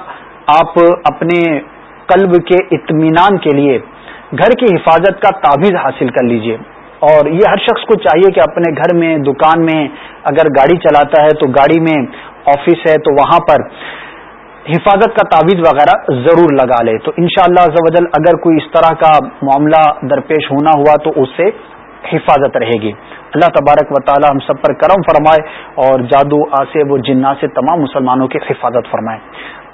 آپ اپنے قلب کے اطمینان کے لیے گھر کی حفاظت کا تعویذ حاصل کر لیجیے۔ اور یہ ہر شخص کو چاہیے کہ اپنے گھر میں، دکان میں اگر گاڑی چلاتا ہے تو گاڑی میں آفس ہے تو وہاں پر حفاظت کا تعویذ وغیرہ ضرور لگا لے۔ تو انشاءاللہ شاء اللہ اگر کوئی اس طرح کا معاملہ درپیش ہونا ہوا تو اس سے حفاظت رہے گی۔ اللہ تبارک و تعالی ہم سب پر کرم فرمائے اور جادو آصب و جنا سے تمام مسلمانوں کی حفاظت فرمائے۔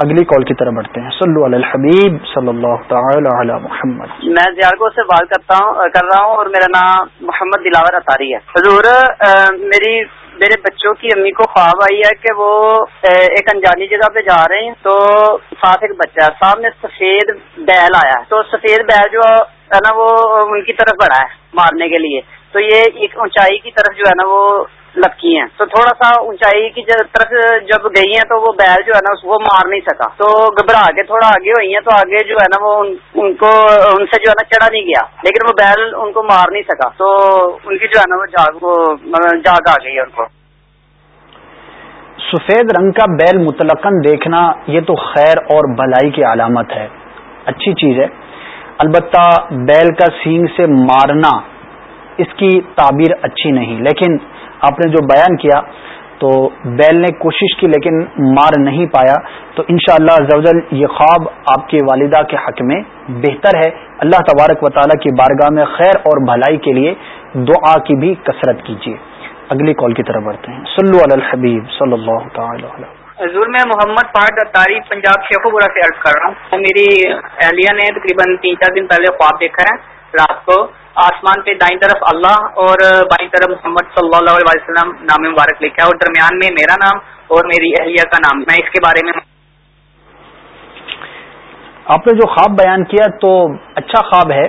اگلی کال کی طرف بڑھتے ہیں۔ صلو علی الحبیب صلی اللہ تعالی علی محمد۔ میں زیارگو سے بات کرتا ہوں، کر رہا ہوں اور میرا نام محمد دلاور اطاری ہے۔ حضور میری میرے بچوں کی امی کو خواب آئی ہے کہ وہ ایک انجانی جگہ پہ جا رہے ہیں، تو ساتھ ایک بچہ ہے۔ سامنے سفید بیل آیا ہے۔ تو سفید بیل جو ہے نا، وہ ان کی طرف بڑھا ہے مارنے کے لیے۔ تو یہ ایک اونچائی کی طرف جو ہے نا، وہ لپکی ہیں۔ تو تھوڑا سا اونچائی کی طرف جب گئی ہیں تو وہ بیل جو ہے نا وہ مار نہیں سکا۔ تو گھبرا کے تھوڑا آگے ہوئی ہیں، تو آگے جو ہے نا، وہ ان کو ان سے جو ہے نا چڑھا نہیں گیا۔ لیکن وہ بیل ان کو مار نہیں سکا۔ تو ان کی جو ہے نا، وہ جاگ جاگ آ گئی ہے ان کو۔ سفید رنگ کا بیل متلقن دیکھنا یہ تو خیر اور بھلائی کی علامت ہے۔ اچھی چیز ہے۔ البتہ بیل کا سینگ سے مارنا اس کی تعبیر اچھی نہیں، لیکن آپ نے جو بیان کیا تو بیل نے کوشش کی لیکن مار نہیں پایا۔ تو انشاءاللہ شاء اللہ یہ خواب آپ کی والدہ کے حق میں بہتر ہے۔ اللہ تبارک و تعالیٰ کی بارگاہ میں خیر اور بھلائی کے لیے دعا کی بھی کثرت کیجیے۔ اگلی کال کی طرف بڑھتے ہیں۔ صلو علی الحبیب صلی اللہ تعالی حضور میں محمد فہد اتاری پنجاب شیخو برا سے عرض کر رہا ہوں۔ میری اہلیہ نے تقریباً تین چار دن پہلے خواب دیکھا ہے۔ رات کو آسمان پہ دائیں طرف اللہ اور بائیں طرف محمد صلی اللہ علیہ وسلم نام مبارک لکھا ہے اور درمیان میں میرا نام اور میری اہلیہ کا نام۔ میں اس کے بارے میں آپ نے جو خواب بیان کیا تو اچھا خواب ہے،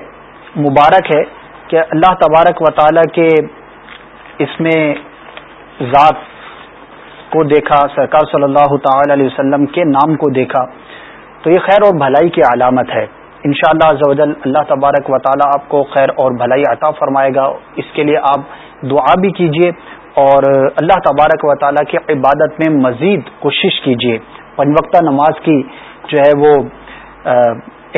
مبارک ہے کہ اللہ تبارک و تعالی کے اس میں ذات کو دیکھا، سرکار صلی اللہ تعالی علیہ وسلم کے نام کو دیکھا۔ تو یہ خیر اور بھلائی کی علامت ہے۔ ان شاء اللہ اللہ تبارک و تعالیٰ آپ کو خیر اور بھلائی عطا فرمائے گا۔ اس کے لیے آپ دعا بھی کیجیے اور اللہ تبارک و تعالیٰ کی عبادت میں مزید کوشش کیجیے پن وقتہ نماز کی جو ہے وہ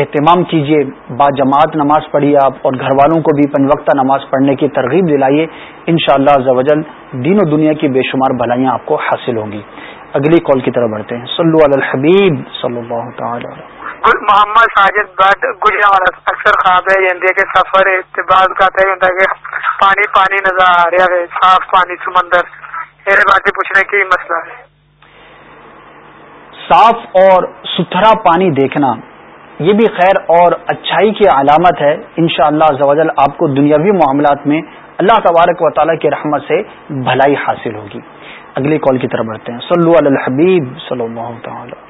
اہتمام کیجیے با جماعت نماز پڑھیے آپ اور گھر والوں کو بھی پن وقتہ نماز پڑھنے کی ترغیب دلائیے۔ ان شاء اللہ دین و دنیا کی بے شمار بھلائیاں آپ کو حاصل ہوں گی۔ اگلی کال کی طرف بڑھتے ہیں۔ صلو علی الحبیب صلی اللہ تعالی محمد ساجد بٹ گجرا والا اکثر خواب ہے انڈیا کے سفر ہے بعد کا ہے کہ پانی پانی نظر آ رہا ہے صاف پانی سمندر، میرے بات پوچھنے کی مسئلہ ہے۔ صاف اور ستھرا پانی دیکھنا، یہ بھی خیر اور اچھائی کی علامت ہے۔ انشاءاللہ شاء اللہ آپ کو دنیاوی معاملات میں اللہ تبارک و تعالیٰ کی رحمت سے بھلائی حاصل ہوگی۔ اگلی کال کی طرف بڑھتے ہیں۔ صلو علی الحبیب صلی اللہ تعالی۔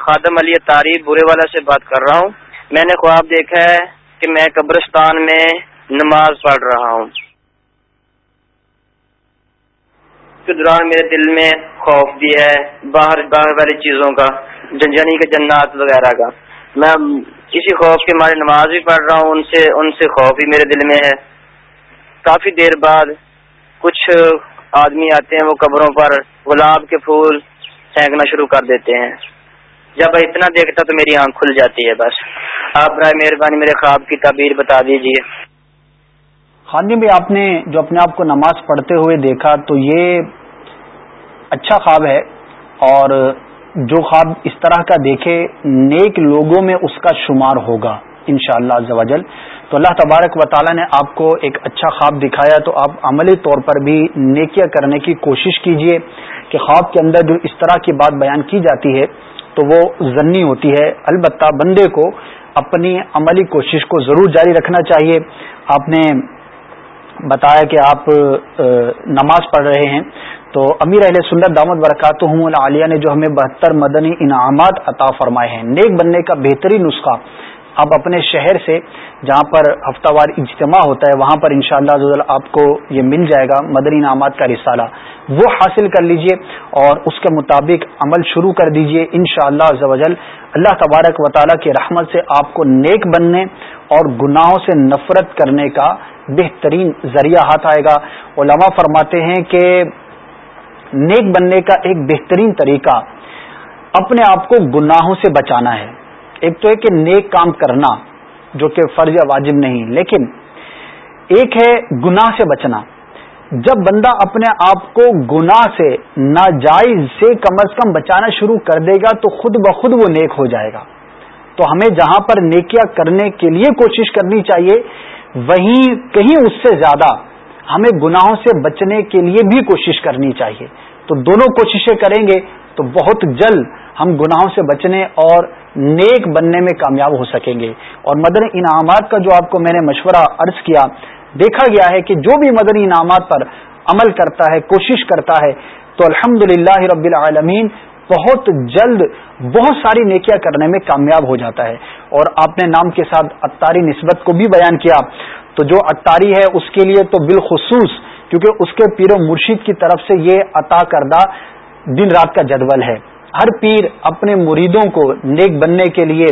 خادم علی تعریف برے والا سے بات کر رہا ہوں۔ میں نے خواب دیکھا ہے کہ میں قبرستان میں نماز پڑھ رہا ہوں۔ کے دوران میرے دل میں خوف بھی ہے، باہر باہر والی چیزوں کا، جنجنی کے جنات وغیرہ کا۔ میں کسی خوف کے مارے نماز بھی پڑھ رہا ہوں، ان سے ان سے خوف بھی میرے دل میں ہے۔ کافی دیر بعد کچھ آدمی آتے ہیں وہ قبروں پر، گلاب کے پھول پھینکنا شروع کر دیتے ہیں۔ جب اتنا دیکھتا تو میری آنکھ کھل جاتی ہے بس۔ آپ برائے مہربانی میرے خواب کی تعبیر بتا دیجیے خاندی بھی آپ نے جو اپنے آپ کو نماز پڑھتے ہوئے دیکھا تو یہ اچھا خواب ہے۔ اور جو خواب اس طرح کا دیکھے، نیک لوگوں میں اس کا شمار ہوگا ان شاء اللہ تو اللہ تبارک و تعالیٰ نے آپ کو ایک اچھا خواب دکھایا۔ تو آپ عملی طور پر بھی نیکیاں کرنے کی کوشش کیجیے کہ خواب کے اندر جو اس طرح کی بات بیان کی جاتی ہے تو وہ ضنی ہوتی ہے۔ البتہ بندے کو اپنی عملی کوشش کو ضرور جاری رکھنا چاہیے۔ آپ نے بتایا کہ آپ نماز پڑھ رہے ہیں۔ تو امیر اہل سنت دامد برکات عالیہ نے جو ہمیں بہتر مدنی انعامات عطا فرمائے ہیں۔ نیک بننے کا بہترین نسخہ آپ اپنے شہر سے جہاں پر ہفتہ وار اجتماع ہوتا ہے، وہاں پر انشاءاللہ شاء اللہ آپ کو یہ مل جائے گا مدنی انعامات کا رسالہ۔ وہ حاصل کر لیجیے اور اس کے مطابق عمل شروع کر دیجیے ان شاء اللہ اللہ تبارک و تعالیٰ کی رحمت سے آپ کو نیک بننے اور گناہوں سے نفرت کرنے کا بہترین ذریعہ ہاتھ آئے گا۔ علماء فرماتے ہیں کہ نیک بننے کا ایک بہترین طریقہ اپنے آپ کو گناہوں سے بچانا ہے۔ ایک تو ہے کہ نیک کام کرنا جو کہ فرض یا واجب نہیں، لیکن ایک ہے گناہ سے بچنا۔ جب بندہ اپنے آپ کو گناہ سے، ناجائز سے کم از کم بچانا شروع کر دے گا تو خود بخود وہ نیک ہو جائے گا۔ تو ہمیں جہاں پر نیکیاں کرنے کے لیے کوشش کرنی چاہیے، وہیں کہیں اس سے زیادہ ہمیں گناہوں سے بچنے کے لیے بھی کوشش کرنی چاہیے۔ تو دونوں کوششیں کریں گے تو بہت جلد ہم گناہوں سے بچنے اور نیک بننے میں کامیاب ہو سکیں گے۔ اور مدن انعامات کا جو آپ کو میں نے مشورہ عرض کیا، دیکھا گیا ہے کہ جو بھی مدنی انعامات پر عمل کرتا ہے، کوشش کرتا ہے، تو الحمد رب العالمین بہت جلد بہت ساری نیکیاں کرنے میں کامیاب ہو جاتا ہے۔ اور آپ نے نام کے ساتھ اتاری نسبت کو بھی بیان کیا۔ تو جو اتاری ہے، اس کے لیے تو بالخصوص، کیونکہ اس کے پیر و مرشید کی طرف سے یہ عطا کردہ دن رات کا جدول ہے۔ ہر پیر اپنے مریدوں کو نیک بننے کے لیے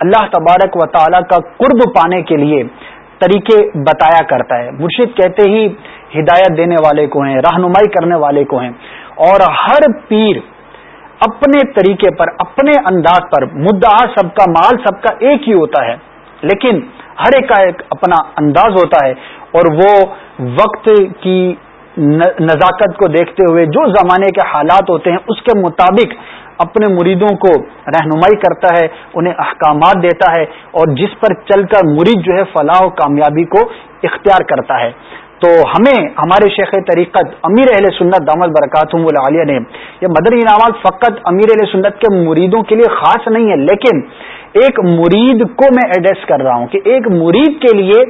اللہ تبارک و تعالی کا قرب پانے کے لیے طریقے بتایا کرتا ہے۔ مرشد کہتے ہی ہدایت دینے والے کو ہیں، رہنمائی کرنے والے کو ہیں۔ اور ہر پیر اپنے طریقے پر، اپنے انداز پر، مدعا سب کا مال سب کا ایک ہی ہوتا ہے۔ لیکن ہر ایک کا ایک اپنا انداز ہوتا ہے۔ اور وہ وقت کی نزاکت کو دیکھتے ہوئے جو زمانے کے حالات ہوتے ہیں، اس کے مطابق اپنے مریدوں کو رہنمائی کرتا ہے، انہیں احکامات دیتا ہے اور جس پر چل کر مرید جو ہے فلاح و کامیابی کو اختیار کرتا ہے۔ تو ہمیں ہمارے شیخ طریقت امیر اہل سنت دامد برکات العالیہ نے، یہ مدنی انعامات فقط امیر اہل سنت کے مریدوں کے لیے خاص نہیں ہے، لیکن ایک مرید کو میں ایڈریس کر رہا ہوں کہ ایک مرید کے لیے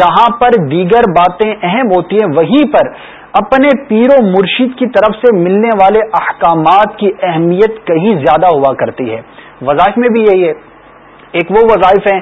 جہاں پر دیگر باتیں اہم ہوتی ہیں، وہیں پر اپنے پیر و مرشید کی طرف سے ملنے والے احکامات کی اہمیت کہیں زیادہ ہوا کرتی ہے۔ وظائف میں بھی یہی ہے۔ ایک وہ وظائف ہیں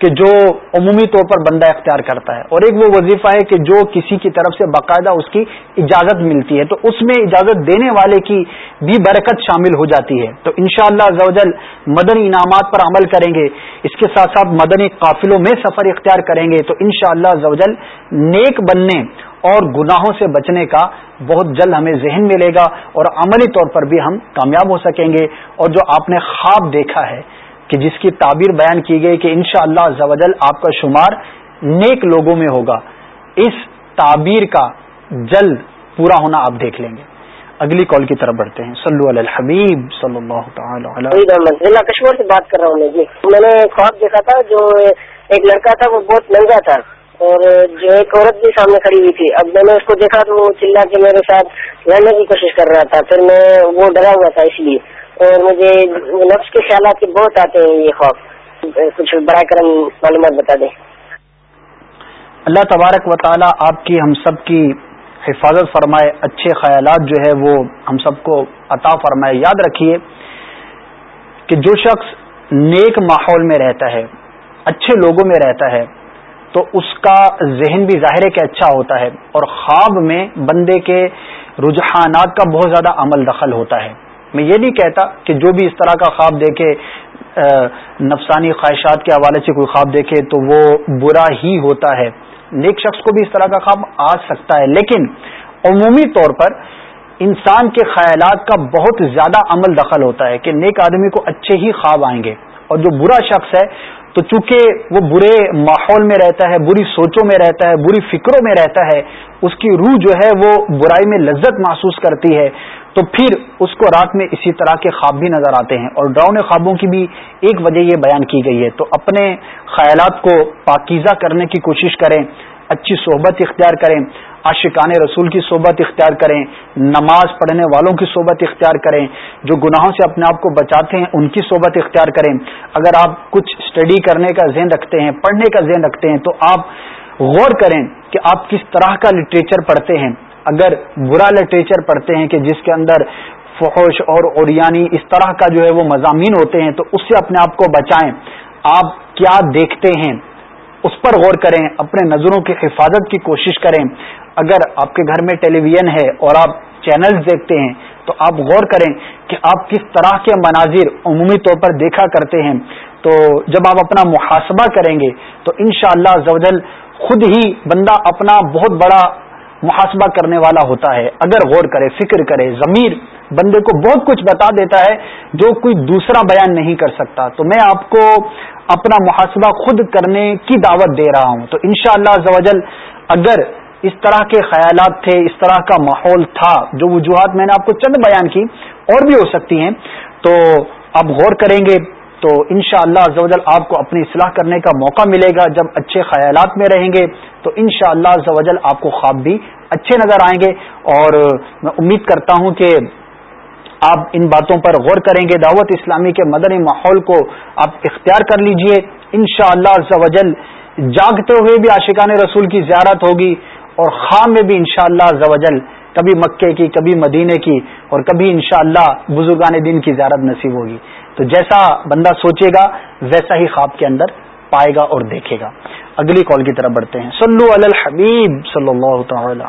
کہ جو عمومی طور پر بندہ اختیار کرتا ہے اور ایک وہ وظیفہ ہے کہ جو کسی کی طرف سے باقاعدہ اس کی اجازت ملتی ہے تو اس میں اجازت دینے والے کی بھی برکت شامل ہو جاتی ہے تو انشاءاللہ شاء اللہ مدنی انعامات پر عمل کریں گے اس کے ساتھ ساتھ مدنی قافلوں میں سفر اختیار کریں گے تو انشاءاللہ شاء اللہ نیک بننے اور گناہوں سے بچنے کا بہت جلد ہمیں ذہن ملے گا اور عملی طور پر بھی ہم کامیاب ہو سکیں گے اور جو آپ نے خواب دیکھا ہے کہ جس کی تعبیر بیان کی گئی کہ انشاءاللہ شاء اللہ آپ کا شمار نیک لوگوں میں ہوگا، اس تعبیر کا جلد پورا ہونا آپ دیکھ لیں گے۔ اگلی کال کی طرف بڑھتے ہیں۔ صلو علی الحبیب، صلی اللہ تعالی جی، کشمیر سے بات کر رہا ہوں جی۔ میں نے خواب دیکھا تھا جو ایک لڑکا تھا، وہ بہت مہنگا تھا اور جو ایک عورت بھی سامنے کھڑی ہوئی تھی۔ اب میں نے اس کو دیکھا تو وہ چلا کے میرے ساتھ لڑنے کی کوشش کر رہا تھا، پھر میں وہ ڈرا ہوا تھا اس لیے۔ اور مجھے نفس کے خیالات بہت آتے ہیں، یہ خوف۔ کچھ برائے کرم معلومات بتا دیں۔ اللہ تبارک و تعالی آپ کی ہم سب کی حفاظت فرمائے، اچھے خیالات جو ہے وہ ہم سب کو عطا فرمائے۔ یاد رکھیے کہ جو شخص نیک ماحول میں رہتا ہے، اچھے لوگوں میں رہتا ہے، تو اس کا ذہن بھی ظاہر ہے کہ اچھا ہوتا ہے۔ اور خواب میں بندے کے رجحانات کا بہت زیادہ عمل دخل ہوتا ہے۔ میں یہ نہیں کہتا کہ جو بھی اس طرح کا خواب دیکھے نفسانی خواہشات کے حوالے سے کوئی خواب دیکھے تو وہ برا ہی ہوتا ہے۔ نیک شخص کو بھی اس طرح کا خواب آ سکتا ہے، لیکن عمومی طور پر انسان کے خیالات کا بہت زیادہ عمل دخل ہوتا ہے کہ نیک آدمی کو اچھے ہی خواب آئیں گے۔ اور جو برا شخص ہے تو چونکہ وہ برے ماحول میں رہتا ہے، بری سوچوں میں رہتا ہے، بری فکروں میں رہتا ہے، اس کی روح جو ہے وہ برائی میں لذت محسوس کرتی ہے۔ تو پھر اس کو رات میں اسی طرح کے خواب بھی نظر آتے ہیں۔ اور ڈراؤنے خوابوں کی بھی ایک وجہ یہ بیان کی گئی ہے۔ تو اپنے خیالات کو پاکیزہ کرنے کی کوشش کریں، اچھی صحبت اختیار کریں۔ عاشقان رسول کی صحبت اختیار کریں، نماز پڑھنے والوں کی صحبت اختیار کریں، جو گناہوں سے اپنے آپ کو بچاتے ہیں، ان کی صحبت اختیار کریں۔ اگر آپ کچھ اسٹڈی کرنے کا ذہن رکھتے ہیں، پڑھنے کا ذہن رکھتے ہیں، تو آپ غور کریں کہ آپ کس طرح کا لٹریچر پڑھتے ہیں۔ اگر برا لٹریچر پڑھتے ہیں کہ جس کے اندر اور اوریانی اس طرح کا جو ہے وہ مضامین ہوتے ہیں، تو اس سے اپنے آپ کو بچائیں۔ آپ کیا دیکھتے ہیں؟ اس پر غور کریں، اپنے نظروں کی حفاظت کی کوشش کریں۔ اگر آپ کے گھر میں ٹیلی ویژن ہے اور آپ چینلز دیکھتے ہیں، تو آپ غور کریں کہ آپ کس طرح کے مناظر عمومی طور پر دیکھا کرتے ہیں۔ تو جب آپ اپنا محاسبہ کریں گے، تو ان شاء اللہ خود ہی بندہ اپنا بہت بڑا محاسبہ کرنے والا ہوتا ہے۔ اگر غور کرے، فکر کرے، ضمیر بندے کو بہت کچھ بتا دیتا ہے جو کوئی دوسرا بیان نہیں کر سکتا۔ تو میں آپ کو اپنا محاسبہ خود کرنے کی دعوت دے رہا ہوں۔ تو انشاءاللہ شاء اللہ اگر اس طرح کے خیالات تھے، اس طرح کا ماحول تھا، جو وجوہات میں نے آپ کو چند بیان کی، اور بھی ہو سکتی ہیں۔ تو آپ غور کریں گے، تو ان شاء اللہ آپ کو اپنی اصلاح کرنے کا موقع ملے گا۔ جب اچھے خیالات میں رہیں گے، تو ان شاء اللہ آپ کو خواب بھی اچھے نظر آئیں گے۔ اور میں امید کرتا ہوں کہ آپ ان باتوں پر غور کریں گے۔ دعوت اسلامی کے مدنی ماحول کو آپ اختیار کر لیجیے۔ ان شاء اللہ جاگتے ہوئے بھی عاشقان رسول کی زیارت ہوگی۔ اور خام میں بھی انشاءاللہ شاء اللہ کبھی مکے کی، کبھی مدینے کی اور کبھی انشاءاللہ اللہ بزرگان دین کی زیارت نصیب ہوگی۔ تو جیسا بندہ سوچے گا، ویسا ہی خواب کے اندر پائے گا اور دیکھے گا۔ اگلی کال کی طرف بڑھتے ہیں۔ سلو الحبیب صلی اللہ تعالی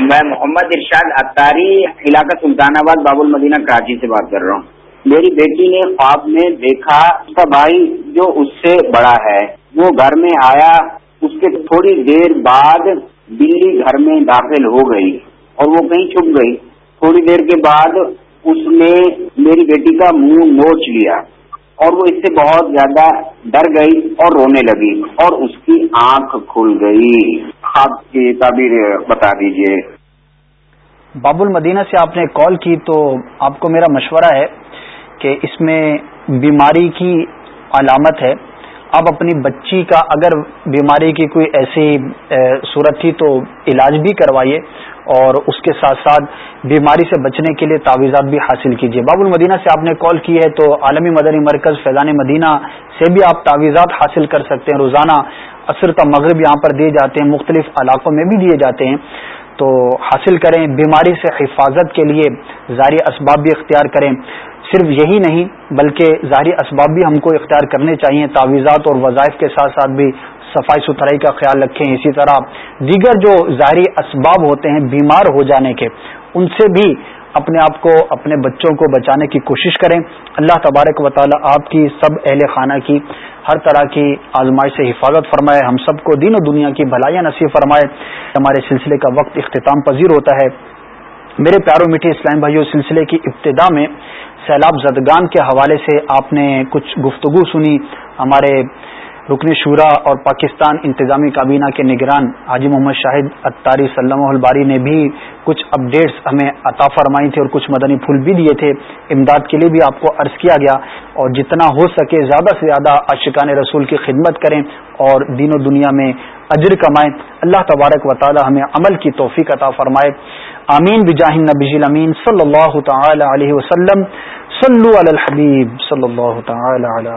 میں محمد ارشاد اتاری علاقہ سلطان آباد، باب المدینہ، کراچی سے بات کر رہا ہوں۔ میری بیٹی نے خواب میں دیکھا، اس کا بھائی جو اس سے بڑا ہے، وہ گھر میں آیا۔ اس کے تھوڑی دیر بعد بلی گھر میں داخل ہو گئی اور وہ کہیں چھپ گئی۔ تھوڑی دیر کے بعد اس نے میری بیٹی کا منہ نوچ لیا اور وہ اس سے بہت زیادہ ڈر گئی اور رونے لگی اور اس کی آنکھ کھل گئی۔ آپ کی تعبیر بتا دیجیے۔ باب المدینہ سے آپ نے کال کی تو آپ کو میرا مشورہ ہے کہ اس میں بیماری کی علامت ہے۔ آپ اپنی بچی کا اگر بیماری کی کوئی ایسی صورت تھی تو علاج بھی کروائیے اور اس کے ساتھ ساتھ بیماری سے بچنے کے لیے تعویذات بھی حاصل کیجیے۔ باب المدینہ سے آپ نے کال کی ہے تو عالمی مدنی مرکز فیضان مدینہ سے بھی آپ تعویذات حاصل کر سکتے ہیں۔ روزانہ عصر کا مغرب یہاں پر دیے جاتے ہیں، مختلف علاقوں میں بھی دیے جاتے ہیں۔ تو حاصل کریں، بیماری سے حفاظت کے لیے ظاہری اسباب بھی اختیار کریں۔ صرف یہی نہیں، بلکہ ظاہری اسباب بھی ہم کو اختیار کرنے چاہیے، تعویذات اور وظائف کے ساتھ ساتھ بھی صفائی ستھرائی کا خیال رکھیں۔ اسی طرح دیگر جو ظاہری اسباب ہوتے ہیں بیمار ہو جانے کے، ان سے بھی اپنے آپ کو، اپنے بچوں کو بچانے کی کوشش کریں۔ اللہ تبارک و تعالی آپ کی سب اہل خانہ کی ہر طرح کی آزمائش سے حفاظت فرمائے۔ ہم سب کو دین و دنیا کی بھلائیاں نصیب فرمائے۔ ہمارے سلسلے کا وقت اختتام پذیر ہوتا ہے۔ میرے پیاروں میٹھے اسلام بھائیوں، سلسلے کی ابتدا میں سیلاب زدگان کے حوالے سے آپ نے کچھ گفتگو سنی۔ ہمارے رکن شورا اور پاکستان انتظامی کابینہ کے نگران حاجی محمد شاہد اتاری سلم الباری نے بھی کچھ اپڈیٹس ہمیں عطا فرمائی تھی اور کچھ مدنی پھول بھی دیے تھے۔ امداد کے لیے بھی آپ کو عرض کیا گیا۔ اور جتنا ہو سکے زیادہ سے زیادہ اشقان رسول کی خدمت کریں اور دین و دنیا میں اجر کمائیں۔ اللہ تبارک و تعالی ہمیں عمل کی توفیق عطا فرمائے۔ آمین بجاہ النبی امین صلی اللہ تعالی علیہ وسلم. صلو علی الحبیب صلی اللہ تعالی علی